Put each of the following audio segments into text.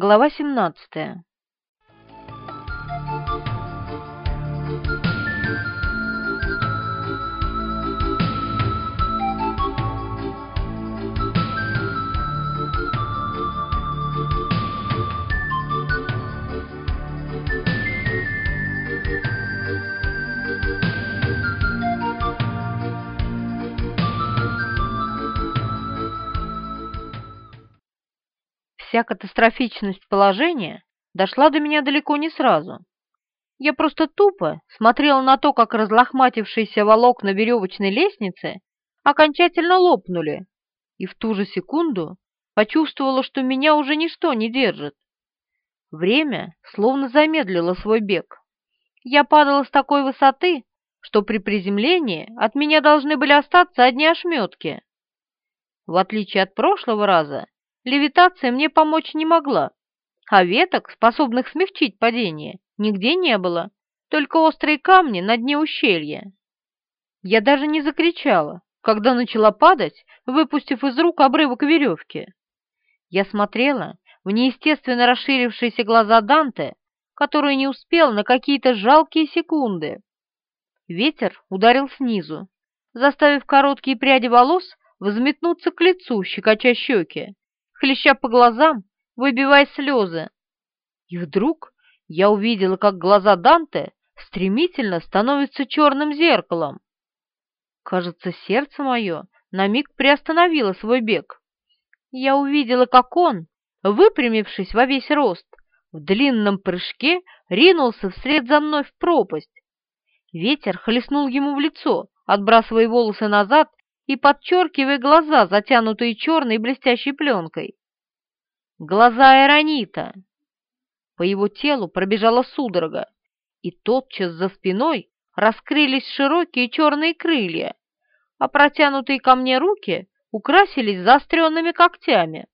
Глава 17 Вся катастрофичность положения дошла до меня далеко не сразу. Я просто тупо смотрела на то, как разлохматившиеся волокна веревочной лестницы окончательно лопнули, и в ту же секунду почувствовала, что меня уже ничто не держит. Время словно замедлило свой бег. Я падала с такой высоты, что при приземлении от меня должны были остаться одни ошметки. В отличие от прошлого раза, левитация мне помочь не могла, а веток, способных смягчить падение, нигде не было, только острые камни на дне ущелья. Я даже не закричала, когда начала падать, выпустив из рук обрывок веревки. Я смотрела в неестественно расширившиеся глаза Данте, который не успел на какие-то жалкие секунды. Ветер ударил снизу, заставив короткие пряди волос взметнуться к лицу, щекоча щеки хлеща по глазам, выбивая слезы. И вдруг я увидела, как глаза Данте стремительно становятся черным зеркалом. Кажется, сердце мое на миг приостановило свой бег. Я увидела, как он, выпрямившись во весь рост, в длинном прыжке ринулся вслед за мной в пропасть. Ветер хлестнул ему в лицо, отбрасывая волосы назад и подчеркивая глаза, затянутые черной блестящей пленкой. Глаза Эронита! По его телу пробежала судорога, и тотчас за спиной раскрылись широкие черные крылья, а протянутые ко мне руки украсились заостренными когтями.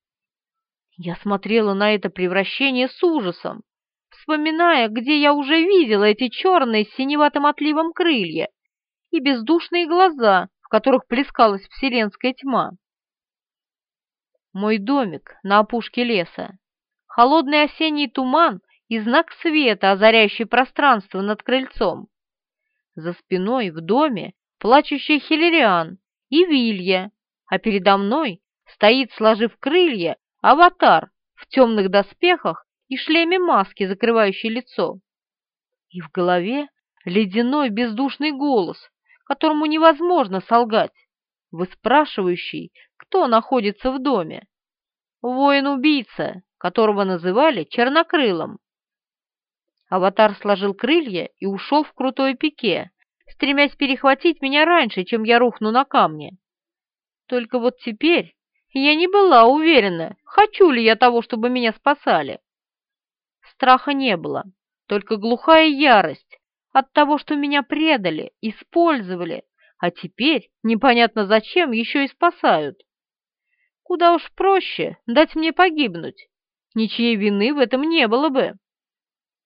Я смотрела на это превращение с ужасом, вспоминая, где я уже видела эти черные с синеватым отливом крылья и бездушные глаза, которых плескалась вселенская тьма. Мой домик на опушке леса, холодный осенний туман и знак света, озаряющий пространство над крыльцом. За спиной в доме плачущий Хиллериан и Вилья, а передо мной стоит, сложив крылья, аватар в темных доспехах и шлеме маски, закрывающей лицо. И в голове ледяной бездушный голос, которому невозможно солгать, выспрашивающий, кто находится в доме. Воин-убийца, которого называли Чернокрылом. Аватар сложил крылья и ушел в крутой пике, стремясь перехватить меня раньше, чем я рухну на камне. Только вот теперь я не была уверена, хочу ли я того, чтобы меня спасали. Страха не было, только глухая ярость, от того, что меня предали, использовали, а теперь непонятно зачем еще и спасают. Куда уж проще дать мне погибнуть, ничьей вины в этом не было бы.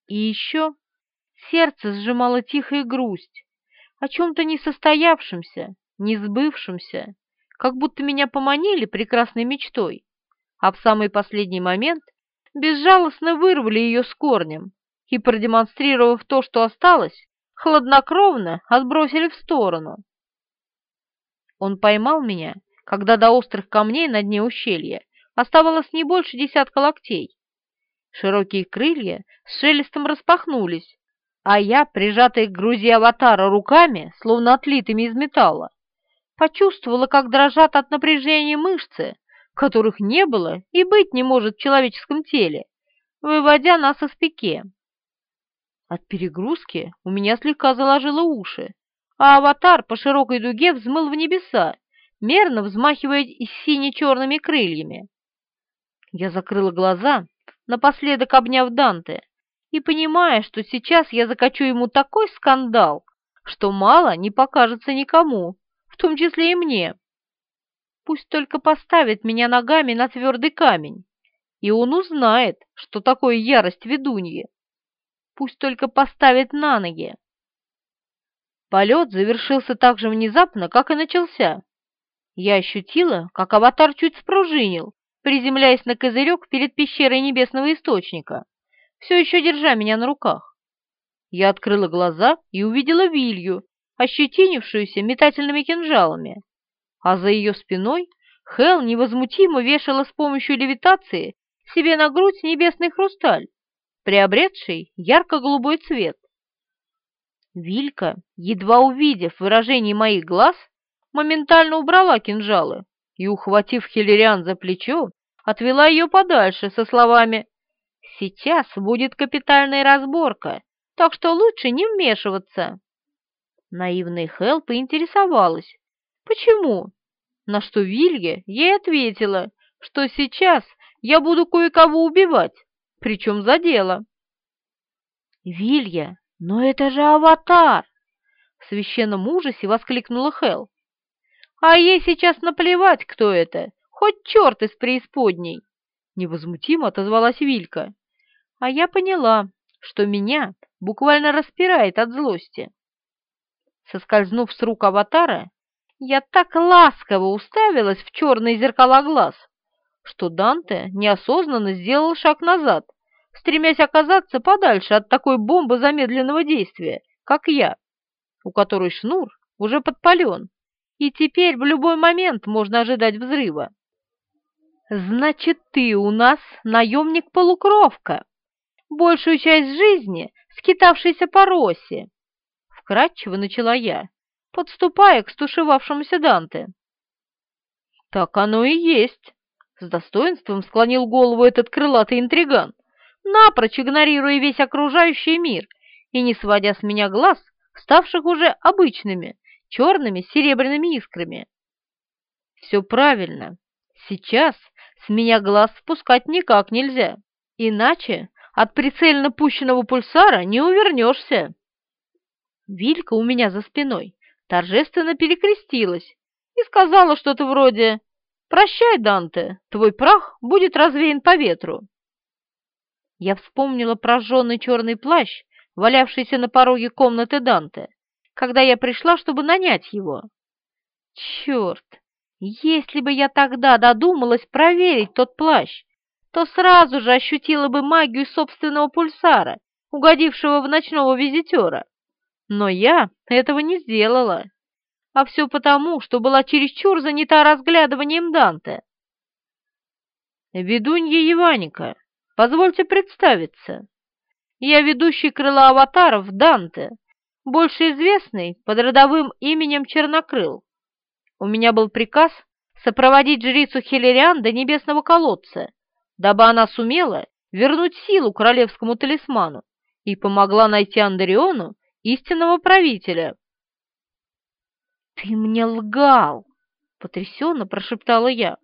И еще сердце сжимало тихая грусть, о чем-то несостоявшемся, не сбывшемся, как будто меня поманили прекрасной мечтой, а в самый последний момент безжалостно вырвали ее с корнем, и, продемонстрировав то, что осталось, хладнокровно отбросили в сторону. Он поймал меня, когда до острых камней на дне ущелья оставалось не больше десятка локтей. Широкие крылья с шелестом распахнулись, а я, прижатая к груди аватара руками, словно отлитыми из металла, почувствовала, как дрожат от напряжения мышцы, которых не было и быть не может в человеческом теле, выводя нас из пике. От перегрузки у меня слегка заложило уши, а аватар по широкой дуге взмыл в небеса, мерно взмахивая сине-черными крыльями. Я закрыла глаза, напоследок обняв Данте, и понимая, что сейчас я закачу ему такой скандал, что мало не покажется никому, в том числе и мне. Пусть только поставит меня ногами на твердый камень, и он узнает, что такое ярость ведуньи. Пусть только поставит на ноги. Полет завершился так же внезапно, как и начался. Я ощутила, как аватар чуть спружинил, приземляясь на козырек перед пещерой небесного источника, все еще держа меня на руках. Я открыла глаза и увидела Вилью, ощетинившуюся метательными кинжалами, а за ее спиной Хел невозмутимо вешала с помощью левитации себе на грудь небесный хрусталь, приобретший ярко-голубой цвет. Вилька, едва увидев выражение моих глаз, моментально убрала кинжалы и, ухватив Хиллериан за плечо, отвела ее подальше со словами «Сейчас будет капитальная разборка, так что лучше не вмешиваться». Наивный Хелл поинтересовалась, почему, на что Вилья ей ответила, что сейчас я буду кое-кого убивать, причем за дело. «Вилья, но это же аватар!» В священном ужасе воскликнула Хел. «А ей сейчас наплевать, кто это, хоть черт из преисподней!» Невозмутимо отозвалась Вилька. А я поняла, что меня буквально распирает от злости. Соскользнув с рук аватара, я так ласково уставилась в черные зеркала глаз, что Данте неосознанно сделал шаг назад, стремясь оказаться подальше от такой бомбы замедленного действия, как я, у которой шнур уже подпален, и теперь в любой момент можно ожидать взрыва. «Значит, ты у нас наемник-полукровка, большую часть жизни скитавшийся по росе», — вкратчиво начала я, подступая к стушевавшемуся Данте. «Так оно и есть», — с достоинством склонил голову этот крылатый интриган напрочь игнорируя весь окружающий мир и не сводя с меня глаз, ставших уже обычными, черными серебряными искрами. Все правильно. Сейчас с меня глаз спускать никак нельзя, иначе от прицельно пущенного пульсара не увернешься. Вилька у меня за спиной торжественно перекрестилась и сказала что-то вроде «Прощай, Данте, твой прах будет развеян по ветру». Я вспомнила прожженный черный плащ, валявшийся на пороге комнаты Данте, когда я пришла, чтобы нанять его. Черт! Если бы я тогда додумалась проверить тот плащ, то сразу же ощутила бы магию собственного пульсара, угодившего в ночного визитера. Но я этого не сделала. А все потому, что была чересчур занята разглядыванием Данте. «Ведунья Еваника», Позвольте представиться. Я ведущий крыла аватаров Данте, больше известный под родовым именем Чернокрыл. У меня был приказ сопроводить жрицу Хилериан до небесного колодца, дабы она сумела вернуть силу королевскому талисману и помогла найти Андериону истинного правителя. «Ты мне лгал!» — потрясенно прошептала я.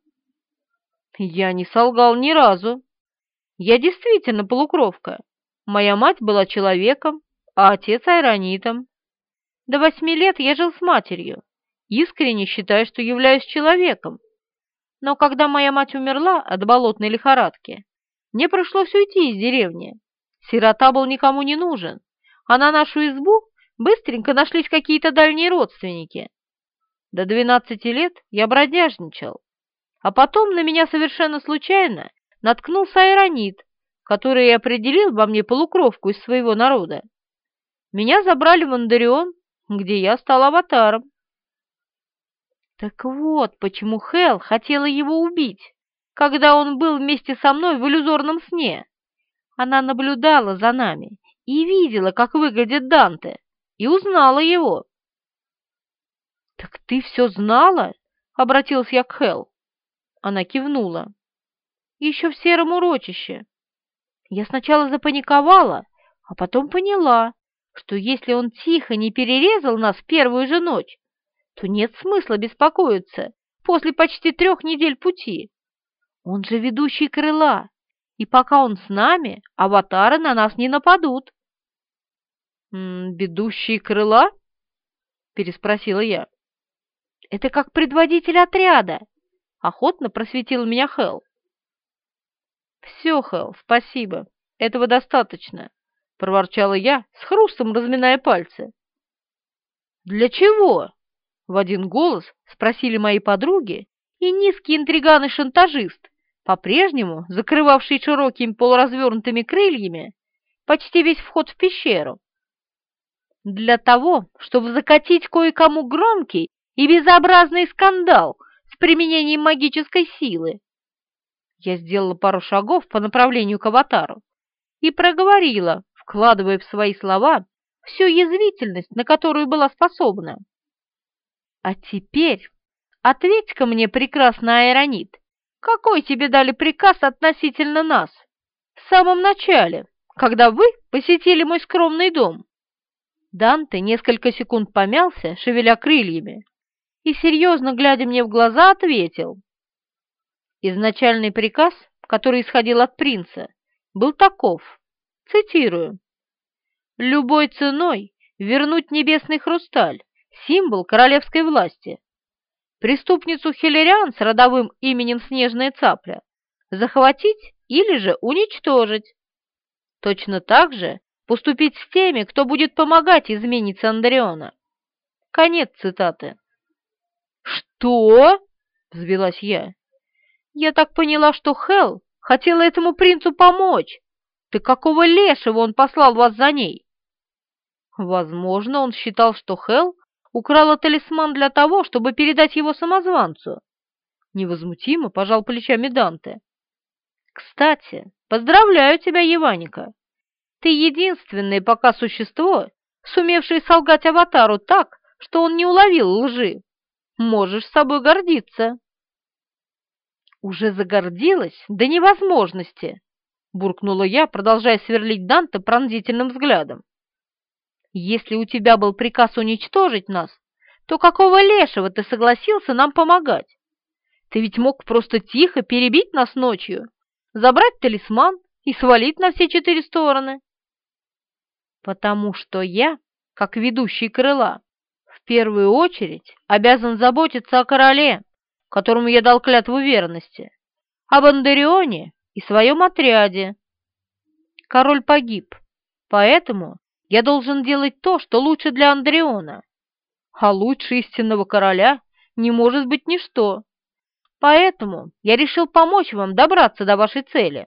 «Я не солгал ни разу», я действительно полукровка. Моя мать была человеком, а отец айронитом. До восьми лет я жил с матерью, искренне считая, что являюсь человеком. Но когда моя мать умерла от болотной лихорадки, мне пришлось уйти из деревни. Сирота был никому не нужен, а на нашу избу быстренько нашлись какие-то дальние родственники. До двенадцати лет я бродяжничал, а потом на меня совершенно случайно наткнулся Айронит, который определил во мне полукровку из своего народа. Меня забрали в Андарион, где я стал аватаром. Так вот, почему Хел хотела его убить, когда он был вместе со мной в иллюзорном сне. Она наблюдала за нами и видела, как выглядит Данте, и узнала его. «Так ты все знала?» — обратился я к Хел. Она кивнула еще в сером урочище. Я сначала запаниковала, а потом поняла, что если он тихо не перерезал нас в первую же ночь, то нет смысла беспокоиться после почти трех недель пути. Он же ведущий крыла, и пока он с нами, аватары на нас не нападут. «Ведущий крыла?» — переспросила я. «Это как предводитель отряда», — охотно просветил меня Хелл. «Все, Хелл, спасибо. Этого достаточно», — проворчала я, с хрустом разминая пальцы. «Для чего?» — в один голос спросили мои подруги, и низкий интриган и шантажист по-прежнему закрывавший широкими полуразвернутыми крыльями почти весь вход в пещеру. Для того, чтобы закатить кое-кому громкий и безобразный скандал с применением магической силы. Я сделала пару шагов по направлению к аватару и проговорила, вкладывая в свои слова всю язвительность, на которую была способна. А теперь ответь-ка мне, прекрасный Аэронит, какой тебе дали приказ относительно нас в самом начале, когда вы посетили мой скромный дом?» Данте несколько секунд помялся, шевеля крыльями, и, серьезно глядя мне в глаза, ответил. Изначальный приказ, который исходил от принца, был таков, цитирую, «Любой ценой вернуть небесный хрусталь, символ королевской власти, преступницу Хиллериан с родовым именем Снежная Цапля захватить или же уничтожить. Точно так же поступить с теми, кто будет помогать измениться Андреона. Конец цитаты. «Что?» — взвелась я. «Я так поняла, что Хелл хотела этому принцу помочь. Ты какого лешего он послал вас за ней?» Возможно, он считал, что Хелл украла талисман для того, чтобы передать его самозванцу. Невозмутимо пожал плечами Данте. Кстати, поздравляю тебя, Еваника. Ты единственное пока существо, сумевшее солгать Аватару так, что он не уловил лжи. Можешь собой гордиться. Уже загордилась до невозможности, буркнула я, продолжая сверлить Данте пронзительным взглядом. Если у тебя был приказ уничтожить нас, то какого лешего ты согласился нам помогать? Ты ведь мог просто тихо перебить нас ночью, забрать талисман и свалить на все четыре стороны. Потому что я, как ведущий крыла, в первую очередь обязан заботиться о короле, которому я дал клятву верности, об Андерионе и своем отряде. Король погиб, поэтому я должен делать то, что лучше для Андреона. А лучше истинного короля не может быть ничто. Поэтому я решил помочь вам добраться до вашей цели.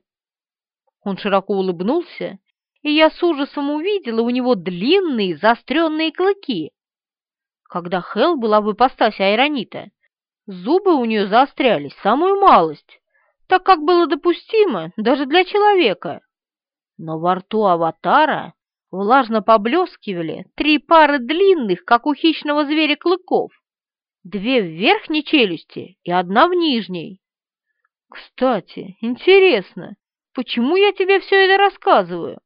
Он широко улыбнулся, и я с ужасом увидела у него длинные заостренные клыки. Когда Хел была в ипостаси Айронита, зубы у нее заострялись самую малость, так как было допустимо даже для человека. Но во рту аватара влажно поблескивали три пары длинных, как у хищного зверя, клыков, две в верхней челюсти и одна в нижней. Кстати, интересно, почему я тебе все это рассказываю?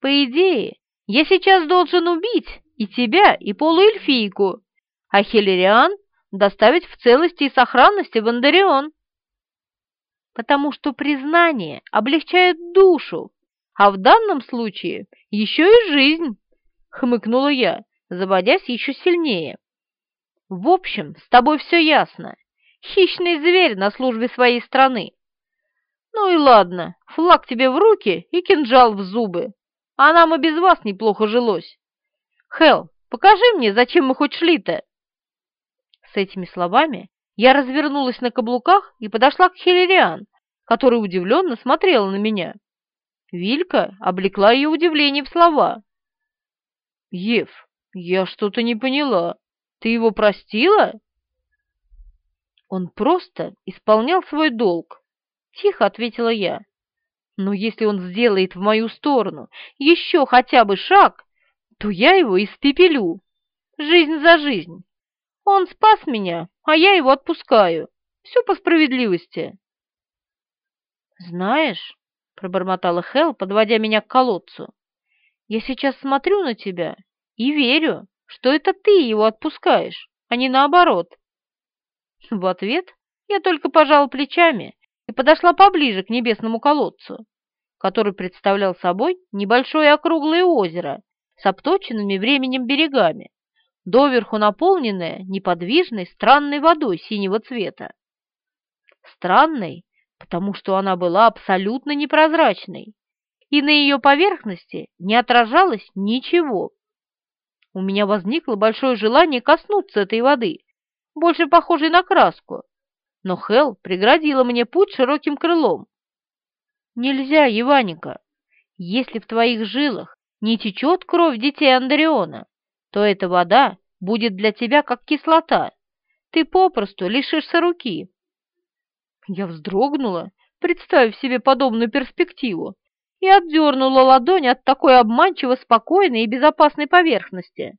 По идее, я сейчас должен убить и тебя, и полуэльфийку, а Хиллериан доставить в целости и сохранности в Андарион. Потому что признание облегчает душу, а в данном случае еще и жизнь, хмыкнула я, заводясь еще сильнее. В общем, с тобой все ясно. Хищный зверь на службе своей страны. Ну и ладно, флаг тебе в руки и кинжал в зубы, а нам и без вас неплохо жилось. Хел, покажи мне, зачем мы хоть шли-то. С этими словами я развернулась на каблуках и подошла к Хиллериан, которая удивленно смотрела на меня. Вилька облекла ее удивление в слова. «Ев, я что-то не поняла. Ты его простила?» «Он просто исполнял свой долг», — тихо ответила я. «Но если он сделает в мою сторону еще хотя бы шаг, то я его испепелю. Жизнь за жизнь. Он спас меня, а я его отпускаю. Все по справедливости». «Знаешь...» пробормотала Хел, подводя меня к колодцу. «Я сейчас смотрю на тебя и верю, что это ты его отпускаешь, а не наоборот». В ответ я только пожала плечами и подошла поближе к небесному колодцу, который представлял собой небольшое округлое озеро с обточенными временем берегами, доверху наполненное неподвижной странной водой синего цвета. Странной, потому что она была абсолютно непрозрачной, и на ее поверхности не отражалось ничего. У меня возникло большое желание коснуться этой воды, больше похожей на краску, но Хел преградила мне путь широким крылом. «Нельзя, Иваника. Если в твоих жилах не течет кровь детей Андреона, то эта вода будет для тебя как кислота. Ты попросту лишишься руки». Я вздрогнула, представив себе подобную перспективу, и отдернула ладонь от такой обманчиво спокойной и безопасной поверхности.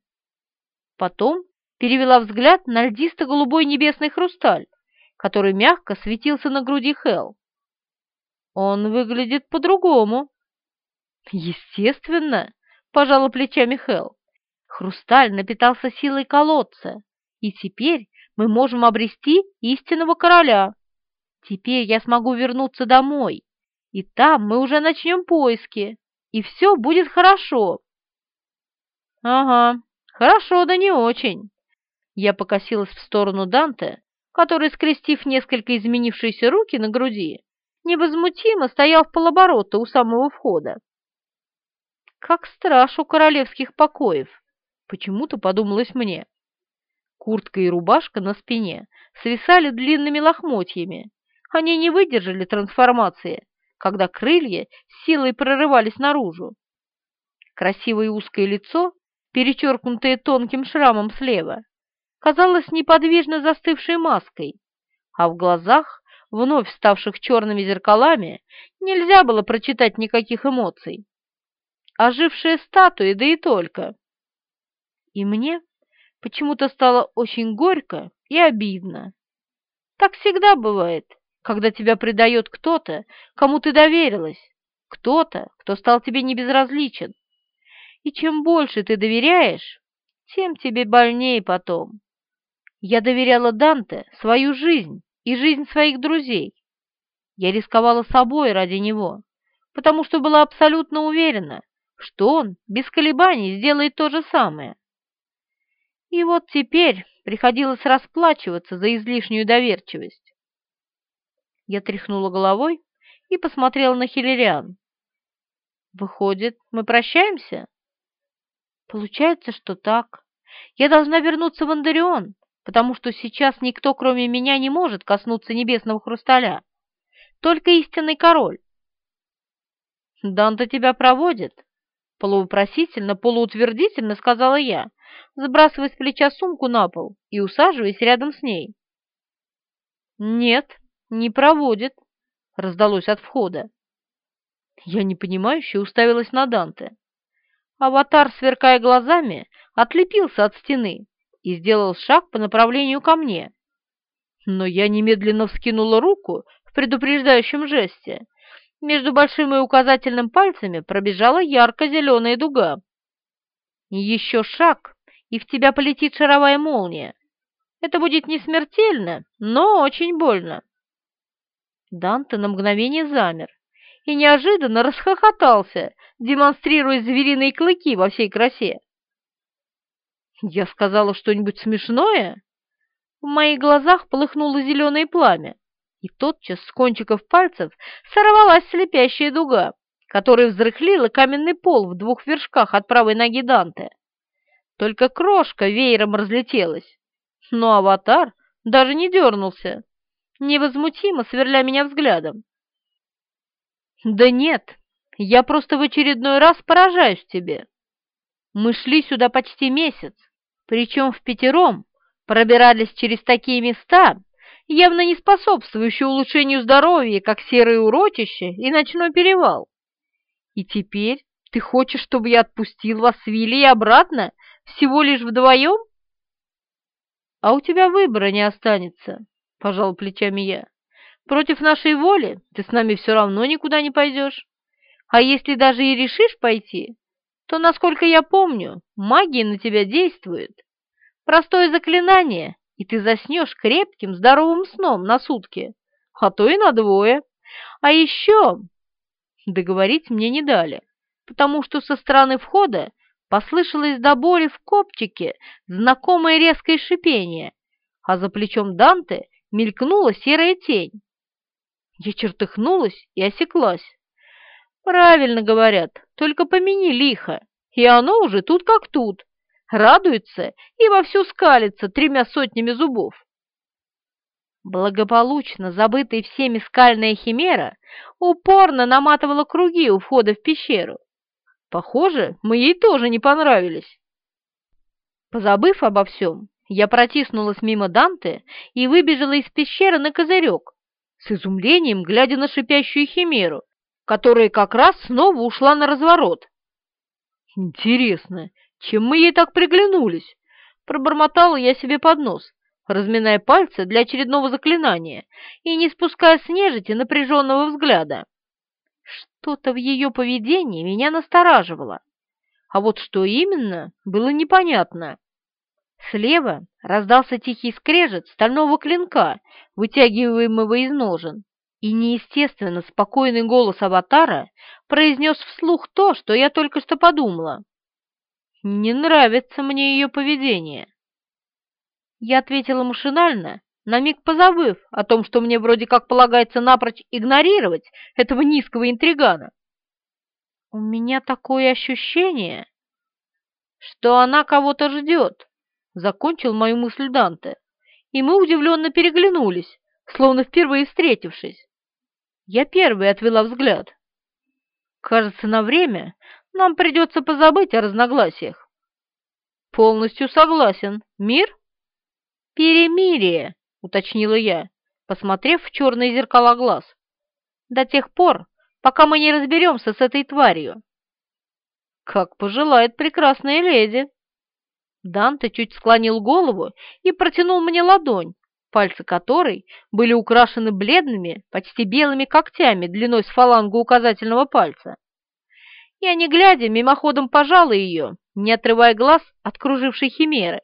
Потом перевела взгляд на льдисто-голубой небесный хрусталь, который мягко светился на груди Хел. Он выглядит по-другому. Естественно, пожала плечами Хел. Хрусталь напитался силой колодца, и теперь мы можем обрести истинного короля. Теперь я смогу вернуться домой, и там мы уже начнем поиски, и все будет хорошо. Ага, хорошо, да не очень. Я покосилась в сторону Данте, который, скрестив несколько изменившиеся руки на груди, невозмутимо стоял в полоборота у самого входа. Как страж у королевских покоев, почему-то подумалось мне. Куртка и рубашка на спине свисали длинными лохмотьями. Они не выдержали трансформации, когда крылья силой прорывались наружу. Красивое узкое лицо, перечеркнутое тонким шрамом слева, казалось неподвижно застывшей маской, а в глазах, вновь ставших черными зеркалами, нельзя было прочитать никаких эмоций. Ожившая статуя, да и только. И мне почему-то стало очень горько и обидно. Так всегда бывает, когда тебя предает кто-то, кому ты доверилась, кто-то, кто стал тебе небезразличен. И чем больше ты доверяешь, тем тебе больнее потом. Я доверяла Данте свою жизнь и жизнь своих друзей. Я рисковала собой ради него, потому что была абсолютно уверена, что он без колебаний сделает то же самое. И вот теперь приходилось расплачиваться за излишнюю доверчивость. Я тряхнула головой и посмотрела на Хиллериан. «Выходит, мы прощаемся?» «Получается, что так. Я должна вернуться в Андарион, потому что сейчас никто, кроме меня, не может коснуться небесного хрусталя. Только истинный король». «Данта тебя проводит?» Полувопросительно, полуутвердительно сказала я, сбрасывая с плеча сумку на пол и усаживаясь рядом с ней. «Нет», «Не проводит», — раздалось от входа. Я непонимающе уставилась на Данте. Аватар, сверкая глазами, отлепился от стены и сделал шаг по направлению ко мне. Но я немедленно вскинула руку в предупреждающем жесте. Между большим и указательным пальцами пробежала ярко-зеленая дуга. Еще шаг, и в тебя полетит шаровая молния. Это будет не смертельно, но очень больно. Данте на мгновение замер и неожиданно расхохотался, демонстрируя звериные клыки во всей красе. «Я сказала что-нибудь смешное?» В моих глазах полыхнуло зеленое пламя, и тотчас с кончиков пальцев сорвалась слепящая дуга, которая взрыхлила каменный пол в двух вершках от правой ноги Данте. Только крошка веером разлетелась, но аватар даже не дернулся невозмутимо сверля меня взглядом. «Да нет, я просто в очередной раз поражаюсь тебе. Мы шли сюда почти месяц, причем в пятером пробирались через такие места, явно не способствующие улучшению здоровья, как серые урочище и ночной перевал. И теперь ты хочешь, чтобы я отпустил вас с Вилли обратно, всего лишь вдвоем? А у тебя выбора не останется пожал плечами я. Против нашей воли ты с нами все равно никуда не пойдешь. А если даже и решишь пойти, то, насколько я помню, магия на тебя действует. Простое заклинание, и ты заснешь крепким, здоровым сном на сутки, а то и на двое. А еще... Договорить мне не дали, потому что со стороны входа послышалось до боли в копчике знакомое резкое шипение, а за плечом Данте мелькнула серая тень. Я чертыхнулась и осеклась. Правильно говорят, только помяни лихо, и оно уже тут как тут, радуется и вовсю скалится тремя сотнями зубов. Благополучно забытая всеми скальная химера упорно наматывала круги у входа в пещеру. Похоже, мы ей тоже не понравились. Позабыв обо всем, я протиснулась мимо Данте и выбежала из пещеры на козырек, с изумлением глядя на шипящую химеру, которая как раз снова ушла на разворот. «Интересно, чем мы ей так приглянулись?» Пробормотала я себе под нос, разминая пальцы для очередного заклинания и не спуская с нежити напряженного взгляда. Что-то в ее поведении меня настораживало, а вот что именно, было непонятно. Слева раздался тихий скрежет стального клинка, вытягиваемого из ножен, и неестественно спокойный голос аватара произнес вслух то, что я только что подумала. «Не нравится мне ее поведение». Я ответила машинально, на миг позабыв о том, что мне вроде как полагается напрочь игнорировать этого низкого интригана. У меня такое ощущение, что она кого-то ждет, закончил мою мысль Данте, и мы удивленно переглянулись, словно впервые встретившись. Я первой отвела взгляд. Кажется, на время нам придется позабыть о разногласиях. Полностью согласен. Мир? Перемирие, уточнила я, посмотрев в черные зеркала глаз. До тех пор, пока мы не разберемся с этой тварью. Как пожелает прекрасная леди. Данте чуть склонил голову и протянул мне ладонь, пальцы которой были украшены бледными, почти белыми когтями длиной с фалангу указательного пальца. Я, не глядя, мимоходом пожала ее, не отрывая глаз от кружившей химеры,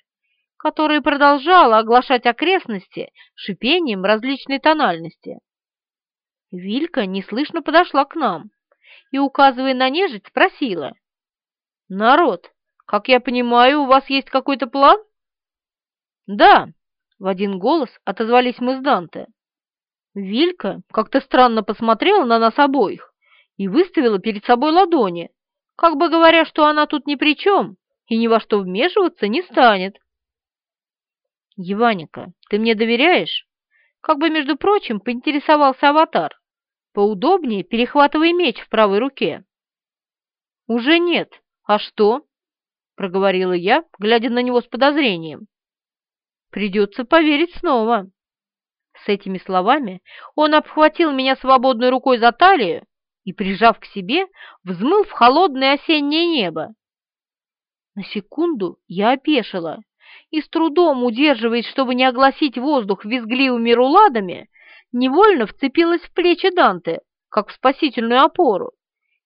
которая продолжала оглашать окрестности шипением различной тональности. Вилька неслышно подошла к нам и, указывая на нежить, спросила. «Народ, как я понимаю, у вас есть какой-то план?» «Да», — в один голос отозвались мы с Данте. Вилька как-то странно посмотрела на нас обоих и выставила перед собой ладони, как бы говоря, что она тут ни при чем и ни во что вмешиваться не станет. «Еваника, ты мне доверяешь?» Как бы, между прочим, поинтересовался аватар, поудобнее перехватывая меч в правой руке. «Уже нет. А что?» — проговорила я, глядя на него с подозрением. «Придется поверить снова». С этими словами он обхватил меня свободной рукой за талию и, прижав к себе, взмыл в холодное осеннее небо. На секунду я опешила и, с трудом удерживаясь, чтобы не огласить воздух визгливыми руладами, невольно вцепилась в плечи Данте, как в спасительную опору,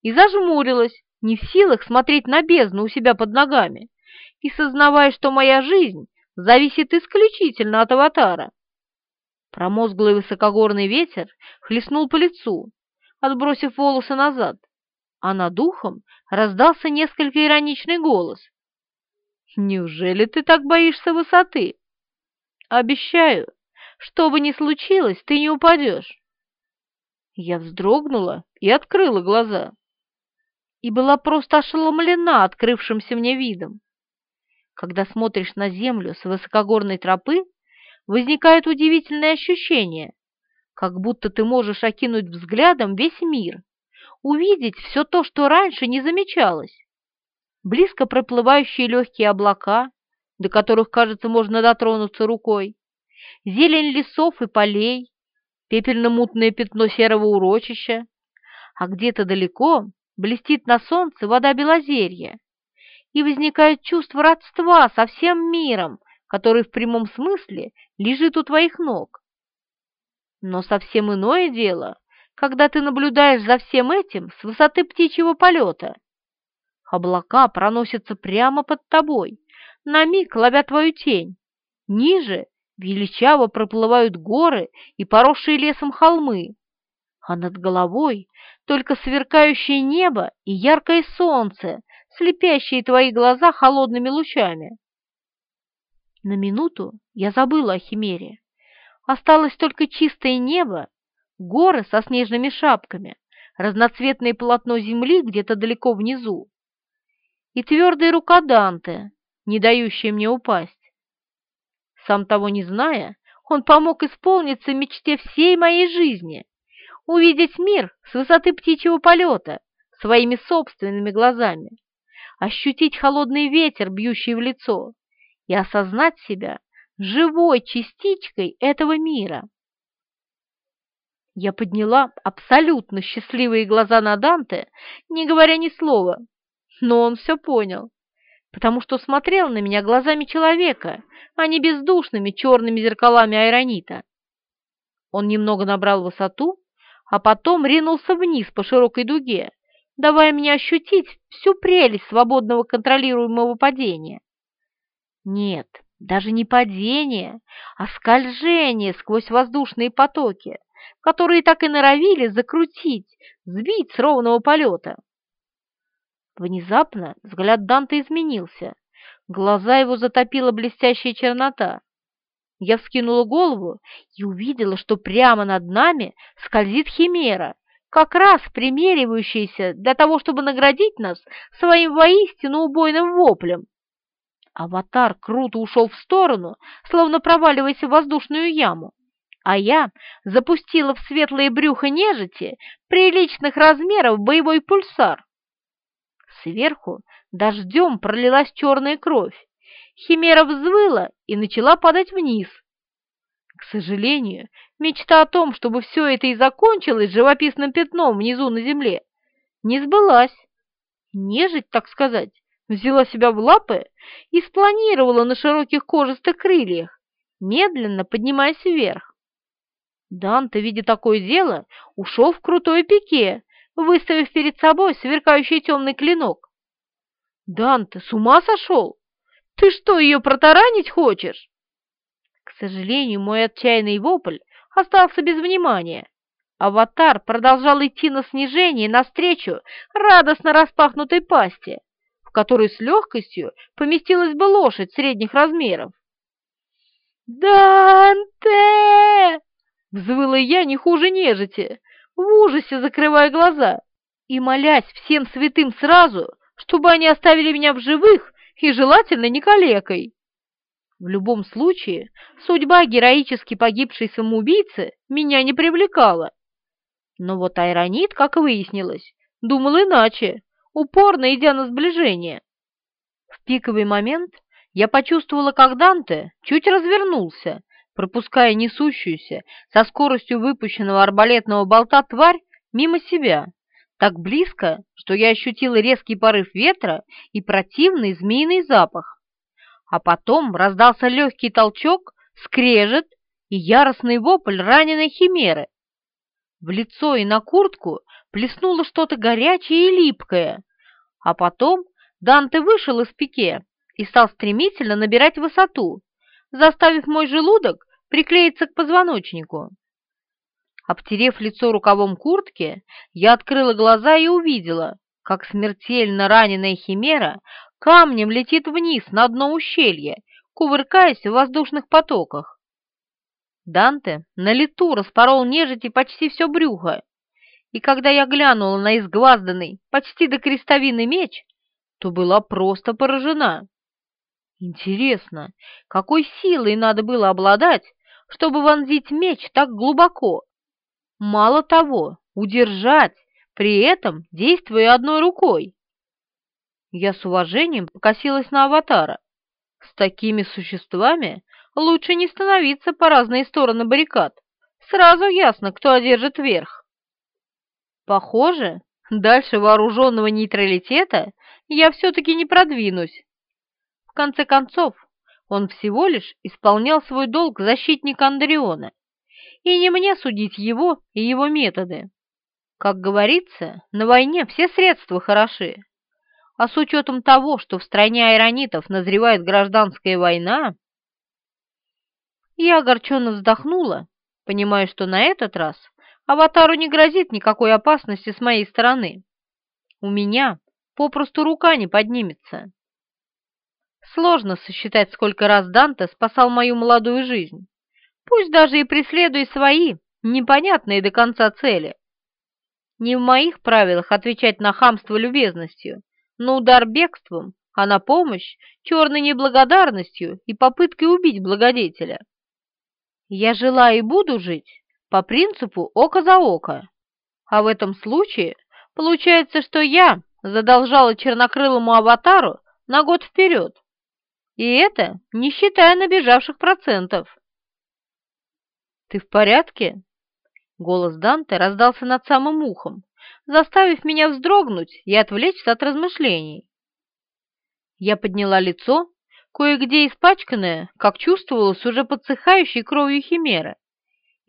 и зажмурилась, не в силах смотреть на бездну у себя под ногами, и сознавая, что моя жизнь зависит исключительно от аватара. Промозглый высокогорный ветер хлестнул по лицу, отбросив волосы назад, а над ухом раздался несколько ироничный голос. «Неужели ты так боишься высоты? Обещаю, что бы ни случилось, ты не упадешь». Я вздрогнула и открыла глаза, и была просто ошеломлена открывшимся мне видом. Когда смотришь на землю с высокогорной тропы, возникает удивительное ощущение, как будто ты можешь окинуть взглядом весь мир, увидеть все то, что раньше не замечалось. Близко проплывающие легкие облака, до которых, кажется, можно дотронуться рукой, зелень лесов и полей, пепельно-мутное пятно серого урочища, а где-то далеко блестит на солнце вода Белозерья, и возникает чувство родства со всем миром, который в прямом смысле лежит у твоих ног. Но совсем иное дело, когда ты наблюдаешь за всем этим с высоты птичьего полета. Облака проносятся прямо под тобой, на миг ловя твою тень. Ниже величаво проплывают горы и поросшие лесом холмы, а над головой только сверкающее небо и яркое солнце, слепящие твои глаза холодными лучами. На минуту я забыла о Химере. Осталось только чистое небо, горы со снежными шапками, разноцветное полотно земли где-то далеко внизу и твердая рука Данте, не дающая мне упасть. Сам того не зная, Он помог исполниться мечте всей моей жизни — увидеть мир с высоты птичьего полета своими собственными глазами, ощутить холодный ветер, бьющий в лицо, и осознать себя живой частичкой этого мира. Я подняла абсолютно счастливые глаза на Данте, не говоря ни слова, но он все понял, потому что смотрел на меня глазами человека, а не бездушными черными зеркалами аэронита. Он немного набрал высоту, а потом ринулся вниз по широкой дуге, давая мне ощутить всю прелесть свободного контролируемого падения. Нет, даже не падение, а скольжение сквозь воздушные потоки, которые так и норовили закрутить, сбить с ровного полета. Внезапно взгляд Данте изменился, глаза его затопила блестящая чернота. Я вскинула голову и увидела, что прямо над нами скользит химера, как раз примеривающаяся для того, чтобы наградить нас своим воистину убойным воплем. Аватар круто ушел в сторону, словно проваливаясь в воздушную яму, а я запустила в светлое брюхо нежити приличных размеров боевой пульсар. Сверху дождем пролилась черная кровь, химера взвыла и начала падать вниз. К сожалению, мечта о том, чтобы все это и закончилось живописным пятном внизу на земле, не сбылась. Нежить, так сказать, взяла себя в лапы и спланировала на широких кожистых крыльях, медленно поднимаясь вверх. Данте, видя такое дело, ушел в крутой пике, выставив перед собой сверкающий темный клинок. «Данте, с ума сошел? Ты что, ее протаранить хочешь?» К сожалению, мой отчаянный вопль остался без внимания. Аватар продолжал идти на снижение навстречу радостно распахнутой пасти в которой с легкостью поместилась бы лошадь средних размеров. «Данте!» — взвыла я не хуже нежити, в ужасе закрывая глаза и молясь всем святым сразу, чтобы они оставили меня в живых и желательно не калекой. В любом случае, судьба героически погибшей самоубийцы меня не привлекала. Но вот Айронит, как выяснилось, думал иначе упорно идя на сближение. В пиковый момент я почувствовала, как Данте чуть развернулся, пропуская несущуюся со скоростью выпущенного арбалетного болта тварь мимо себя, так близко, что я ощутила резкий порыв ветра и противный змеиный запах. А потом раздался легкий толчок, скрежет и яростный вопль раненой химеры. В лицо и на куртку плеснуло что-то горячее и липкое, а потом Данте вышел из пике и стал стремительно набирать высоту, заставив мой желудок приклеиться к позвоночнику. Обтерев лицо рукавом куртки, я открыла глаза и увидела, как смертельно раненая химера камнем летит вниз на дно ущелья, кувыркаясь в воздушных потоках. Данте на лету распорол нежити почти все брюхо, и когда я глянула на изгвазданный, почти до крестовины меч, то была просто поражена. Интересно, какой силой надо было обладать, чтобы вонзить меч так глубоко? Мало того, удержать, при этом действуя одной рукой. Я с уважением покосилась на аватара. С такими существами лучше не становиться по разные стороны баррикад. Сразу ясно, кто одержит верх. Похоже, дальше вооруженного нейтралитета я все-таки не продвинусь. В конце концов, он всего лишь исполнял свой долг защитника Андреона, и не мне судить его и его методы. Как говорится, на войне все средства хороши, а с учетом того, что в стране айронитов назревает гражданская война... Я огорченно вздохнула, понимая, что на этот раз Аватару не грозит никакой опасности с моей стороны. У меня попросту рука не поднимется. Сложно сосчитать, сколько раз Данте спасал мою молодую жизнь, пусть даже и преследуя свои, непонятные до конца цели. Не в моих правилах отвечать на хамство любезностью, на удар бегством, а на помощь черной неблагодарностью и попыткой убить благодетеля. Я жила и буду жить по принципу око за око. А в этом случае получается, что я задолжала чернокрылому аватару на год вперед. И это не считая набежавших процентов. «Ты в порядке?» Голос Данте раздался над самым ухом, заставив меня вздрогнуть и отвлечься от размышлений. Я подняла лицо, кое-где испачканное, как чувствовалось уже подсыхающей кровью химеры,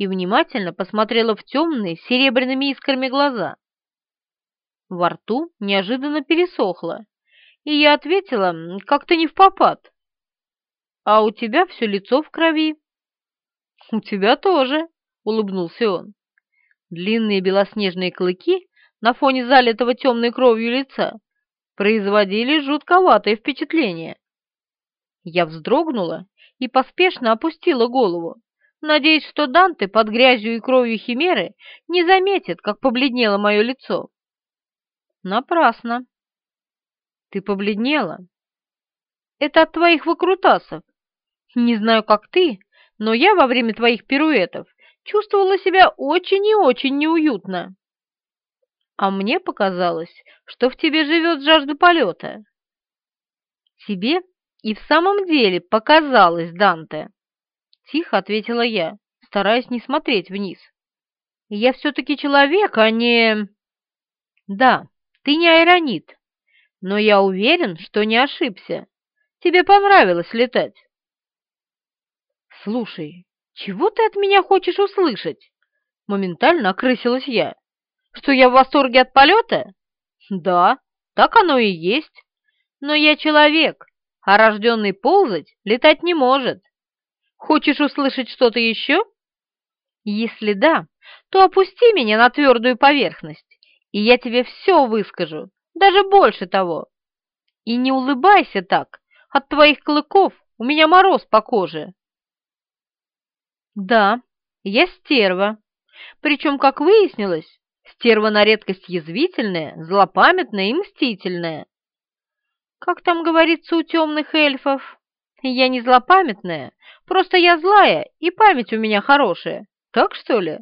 и внимательно посмотрела в темные серебряными искрами глаза. Во рту неожиданно пересохло, и я ответила как-то не в попад. «А у тебя все лицо в крови». «У тебя тоже», — улыбнулся он. Длинные белоснежные клыки на фоне залитого темной кровью лица производили жутковатое впечатление. Я вздрогнула и поспешно опустила голову, надеясь, что Данте под грязью и кровью химеры не заметит, как побледнело мое лицо. Напрасно. Ты побледнела. Это от твоих выкрутасов. Не знаю, как ты, но я во время твоих пируэтов чувствовала себя очень и очень неуютно. А мне показалось, что в тебе живет жажда полета. Тебе и в самом деле показалось, Данте. Тихо ответила я, стараясь не смотреть вниз. Я все-таки человек, а не... Да, ты не аэронит, но я уверен, что не ошибся. Тебе понравилось летать. Слушай, чего ты от меня хочешь услышать? Моментально окрысилась я. Что я в восторге от полета? Да, так оно и есть. Но я человек, а рожденный ползать летать не может. Хочешь услышать что-то еще? Если да, то опусти меня на твердую поверхность, и я тебе все выскажу, даже больше того. И не улыбайся так, от твоих клыков у меня мороз по коже. Да, я стерва, причем, как выяснилось, стерва на редкость язвительная, злопамятная и мстительная. Как там говорится у темных эльфов? Я не злопамятная, просто я злая, и память у меня хорошая. Так что ли?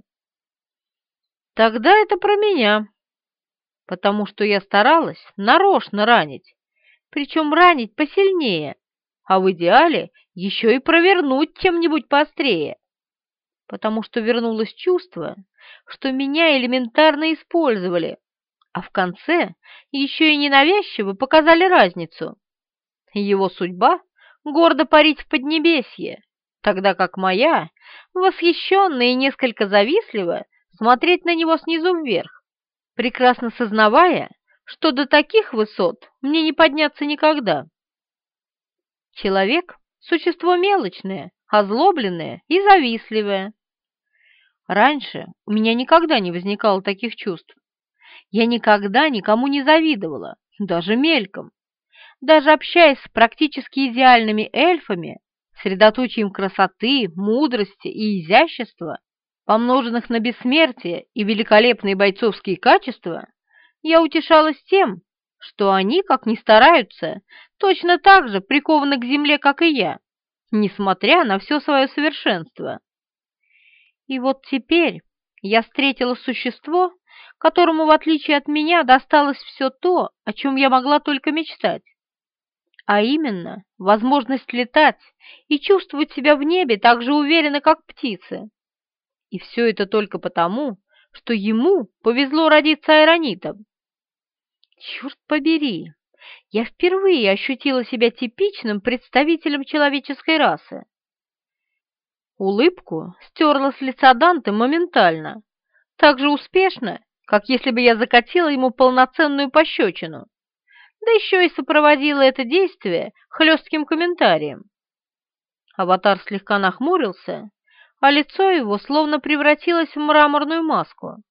Тогда это про меня, потому что я старалась нарочно ранить, причем ранить посильнее, а в идеале еще и провернуть чем-нибудь поострее, потому что вернулось чувство, что меня элементарно использовали, а в конце еще и ненавязчиво показали разницу. Его судьба — гордо парить в Поднебесье, тогда как моя, восхищенная и несколько завистливо, смотреть на него снизу вверх прекрасно сознавая, что до таких высот мне не подняться никогда. Человек – существо мелочное, озлобленное и завистливое. Раньше у меня никогда не возникало таких чувств. Я никогда никому не завидовала, даже мельком. Даже общаясь с практически идеальными эльфами, средоточием красоты, мудрости и изящества, помноженных на бессмертие и великолепные бойцовские качества, я утешалась тем, что они, как ни стараются, точно так же прикованы к земле, как и я, несмотря на все свое совершенство. И вот теперь я встретила существо, которому, в отличие от меня, досталось все то, о чем я могла только мечтать, а именно возможность летать и чувствовать себя в небе так же уверенно, как птицы. И все это только потому, что ему повезло родиться аэронитом. Черт побери! Я впервые ощутила себя типичным представителем человеческой расы. Улыбку стерла с лица Данте моментально, так же успешно, как если бы я закатила ему полноценную пощечину, да еще и сопроводила это действие хлестким комментарием. Аватар слегка нахмурился а лицо его словно превратилось в мраморную маску.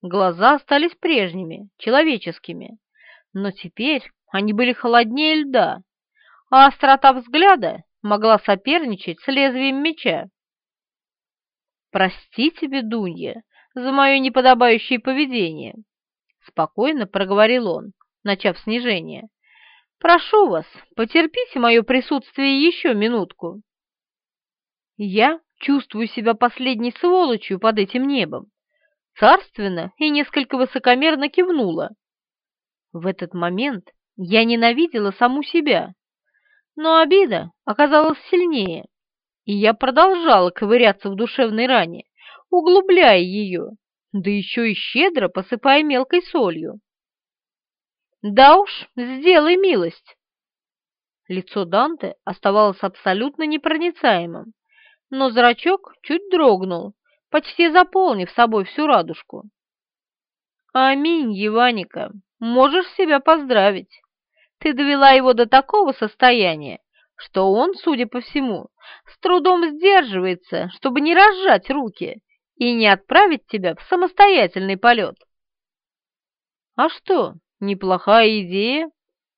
Глаза остались прежними, человеческими, но теперь они были холоднее льда, а острота взгляда могла соперничать с лезвием меча. «Прости тебе, Дунья, за мое неподобающее поведение», — спокойно проговорил он, начав снижение. «Прошу вас, потерпите мое присутствие еще минутку». Я чувствую себя последней сволочью под этим небом, царственно и несколько высокомерно кивнула. В этот момент я ненавидела саму себя, но обида оказалась сильнее, и я продолжала ковыряться в душевной ране, углубляя ее, да еще и щедро посыпая мелкой солью. «Да уж, сделай милость!» Лицо Данте оставалось абсолютно непроницаемым, но зрачок чуть дрогнул, почти заполнив собой всю радужку. «Аминь, Еваника, можешь себя поздравить. Ты довела его до такого состояния, что он, судя по всему, с трудом сдерживается, чтобы не разжать руки и не отправить тебя в самостоятельный полет». «А что, неплохая идея?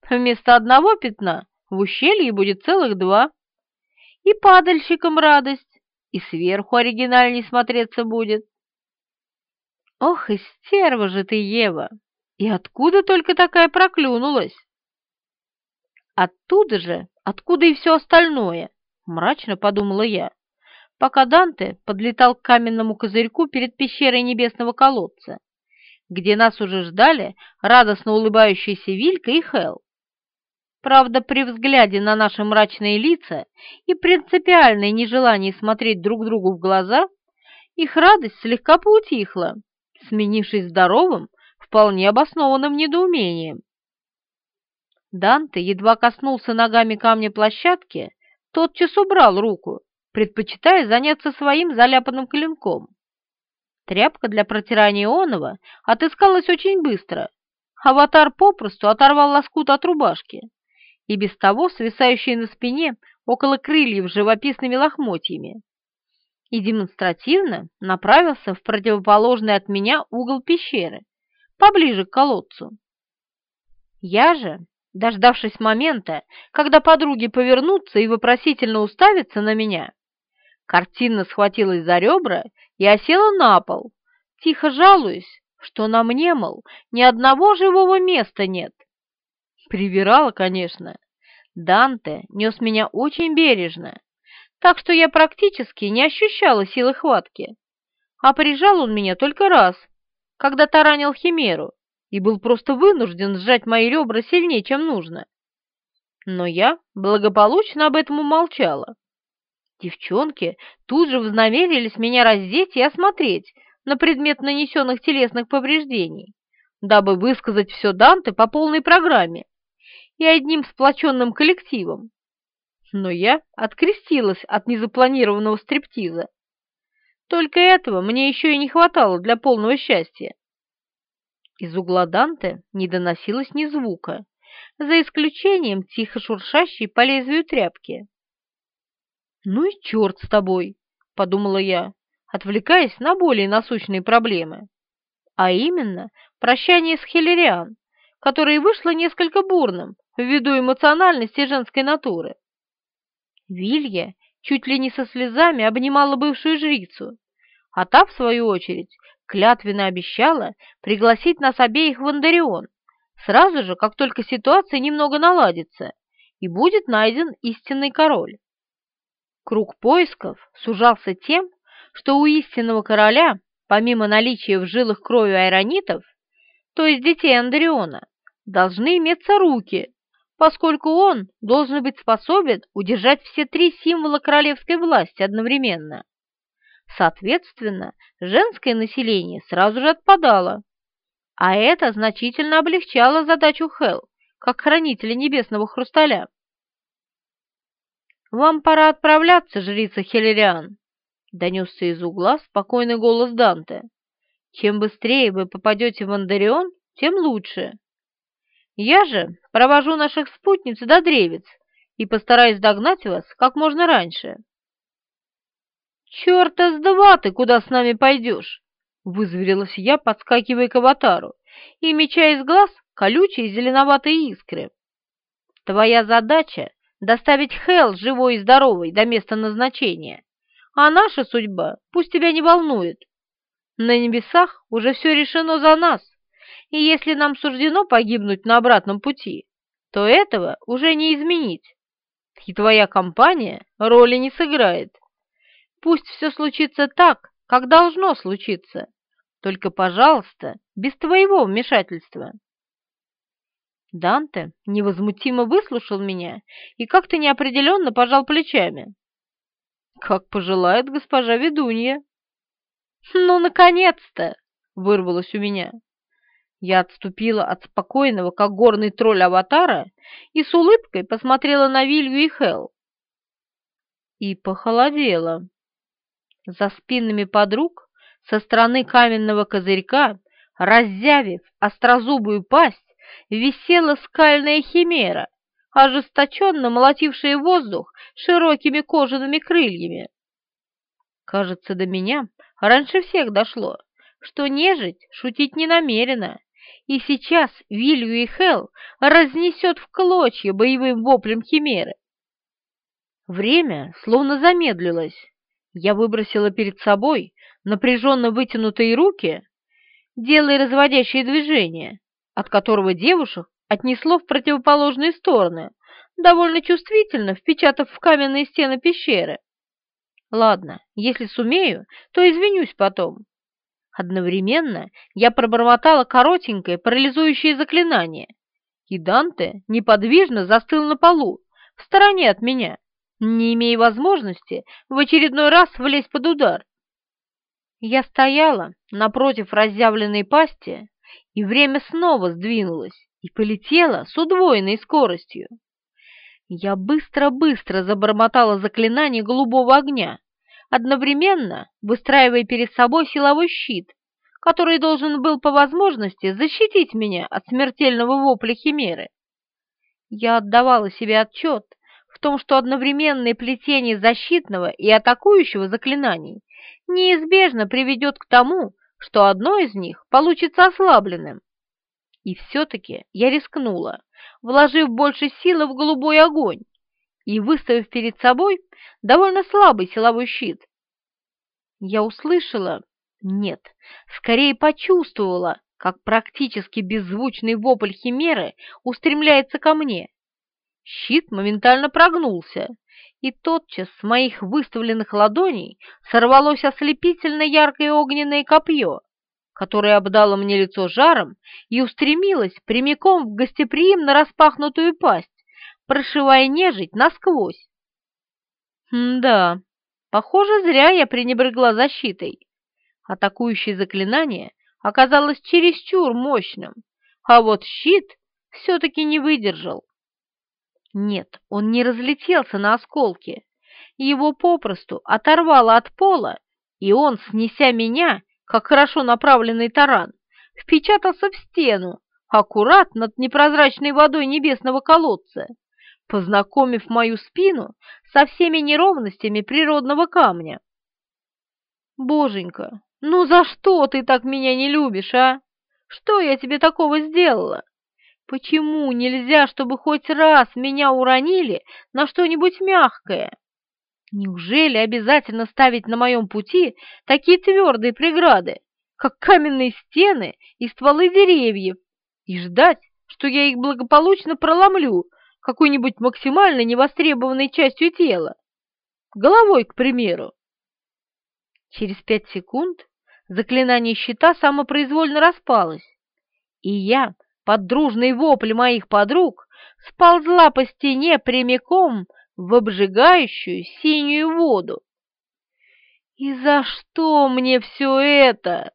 Вместо одного пятна в ущелье будет целых два. И падальщикам радость, и сверху оригинальней смотреться будет. Ох, и стерва же ты, Ева! И откуда только такая проклюнулась? Оттуда же, откуда и все остальное, мрачно подумала я, пока Данте подлетал к каменному козырьку перед пещерой небесного колодца, где нас уже ждали радостно улыбающиеся Вилька и Хел. Правда, при взгляде на наши мрачные лица и принципиальное нежелание смотреть друг другу в глаза, их радость слегка поутихла, сменившись здоровым, вполне обоснованным недоумением. Данте едва коснулся ногами камня площадки, тотчас убрал руку, предпочитая заняться своим заляпанным клинком. Тряпка для протирания оного отыскалась очень быстро. Аватар попросту оторвал лоскут от рубашки и без того свисающие на спине около крыльев живописными лохмотьями, и демонстративно направился в противоположный от меня угол пещеры, поближе к колодцу. Я же, дождавшись момента, когда подруги повернутся и вопросительно уставятся на меня, картинно схватилась за ребра и осела на пол, тихо жалуясь, что на мне, мол, ни одного живого места нет. Привирала, конечно. Данте нес меня очень бережно, так что я практически не ощущала силы хватки. А прижал он меня только раз, когда таранил Химеру, и был просто вынужден сжать мои ребра сильнее, чем нужно. Но я благополучно об этом умолчала. Девчонки тут же вознамерились меня раздеть и осмотреть на предмет нанесенных телесных повреждений, дабы высказать все Данте по полной программе и одним сплоченным коллективом. Но я открестилась от незапланированного стриптиза. Только этого мне еще и не хватало для полного счастья. Из угла Данте не доносилось ни звука, за исключением тихо шуршащей по лезвию тряпки. «Ну и черт с тобой!» — подумала я, отвлекаясь на более насущные проблемы. А именно, прощание с Хиллериан, которое вышло несколько бурным, ввиду эмоциональности женской натуры. Вилья чуть ли не со слезами обнимала бывшую жрицу, а та, в свою очередь, клятвенно обещала пригласить нас обеих в Андарион, сразу же, как только ситуация немного наладится, и будет найден истинный король. Круг поисков сужался тем, что у истинного короля, помимо наличия в жилах крови айронитов, то есть детей Андариона, должны иметься руки, поскольку он должен быть способен удержать все три символа королевской власти одновременно. Соответственно, женское население сразу же отпадало, а это значительно облегчало задачу Хел, как хранителя небесного хрусталя. «Вам пора отправляться, жрица Хелериан», — донесся из угла спокойный голос Данте. «Чем быстрее вы попадете в Андарион, тем лучше. Я же провожу наших спутниц до древец и постараюсь догнать вас как можно раньше». «Черта с два ты куда с нами пойдешь?» — вызверилась я, подскакивая к аватару и меча из глаз колючие зеленоватые искры. «Твоя задача — доставить Хел живой и здоровой до места назначения, а наша судьба пусть тебя не волнует. На небесах уже все решено за нас, и если нам суждено погибнуть на обратном пути, то этого уже не изменить, и твоя компания роли не сыграет. Пусть все случится так, как должно случиться. Только, пожалуйста, без твоего вмешательства. Данте невозмутимо выслушал меня и как-то неопределенно пожал плечами. «Как пожелает госпожа ведунья». «Ну, наконец-то!» — вырвалось у меня. Я отступила от спокойного, как горный тролль аватара, и с улыбкой посмотрела на Вилью и Хел. И похолодела. За спинами подруг со стороны каменного козырька, раззявив острозубую пасть, висела скальная химера, ожесточенно молотившая воздух широкими кожаными крыльями. Кажется, до меня раньше всех дошло, что нежить шутить не намерена, и сейчас Вилью и Хел разнесет в клочья боевым воплем химеры. Время словно замедлилось. Я выбросила перед собой напряженно вытянутые руки, делая разводящие движения, от которого девушек отнесло в противоположные стороны, довольно чувствительно впечатав в каменные стены пещеры. Ладно, если сумею, то извинюсь потом. Одновременно я пробормотала коротенькое парализующее заклинание, и Данте неподвижно застыл на полу, в стороне от меня, не имея возможности в очередной раз влезть под удар. Я стояла напротив разъявленной пасти, и время снова сдвинулось и полетело с удвоенной скоростью. Я быстро-быстро забормотала заклинание голубого огня, одновременно выстраивая перед собой силовой щит, который должен был по возможности защитить меня от смертельного вопля химеры. Я отдавала себе отчет в том, что одновременное плетение защитного и атакующего заклинаний неизбежно приведет к тому, что одно из них получится ослабленным. И все-таки я рискнула, вложив больше силы в голубой огонь и выставив перед собой довольно слабый силовой щит. Я услышала, нет, скорее почувствовала, как практически беззвучный вопль химеры устремляется ко мне. Щит моментально прогнулся, и тотчас с моих выставленных ладоней сорвалось ослепительно яркое огненное копье, которое обдало мне лицо жаром и устремилось прямиком в гостеприимно распахнутую пасть, прошивая нежить насквозь. М да, похоже, зря я пренебрегла защитой. Атакующее заклинание оказалось чересчур мощным, а вот щит все-таки не выдержал. Нет, он не разлетелся на осколки. Его попросту оторвало от пола, и он, снеся меня, как хорошо направленный таран, впечатался в стену, аккурат над непрозрачной водой небесного колодца, познакомив мою спину со всеми неровностями природного камня. «Боженька, ну за что ты так меня не любишь, а? Что я тебе такого сделала?» Почему нельзя, чтобы хоть раз меня уронили на что-нибудь мягкое? Неужели обязательно ставить на моем пути такие твердые преграды, как каменные стены и стволы деревьев, и ждать, что я их благополучно проломлю какой-нибудь максимально невостребованной частью тела? Головой, к примеру. Через пять секунд заклинание щита самопроизвольно распалось, и я под дружный вопль моих подруг сползла по стене прямиком в обжигающую синюю воду. «И за что мне все это?»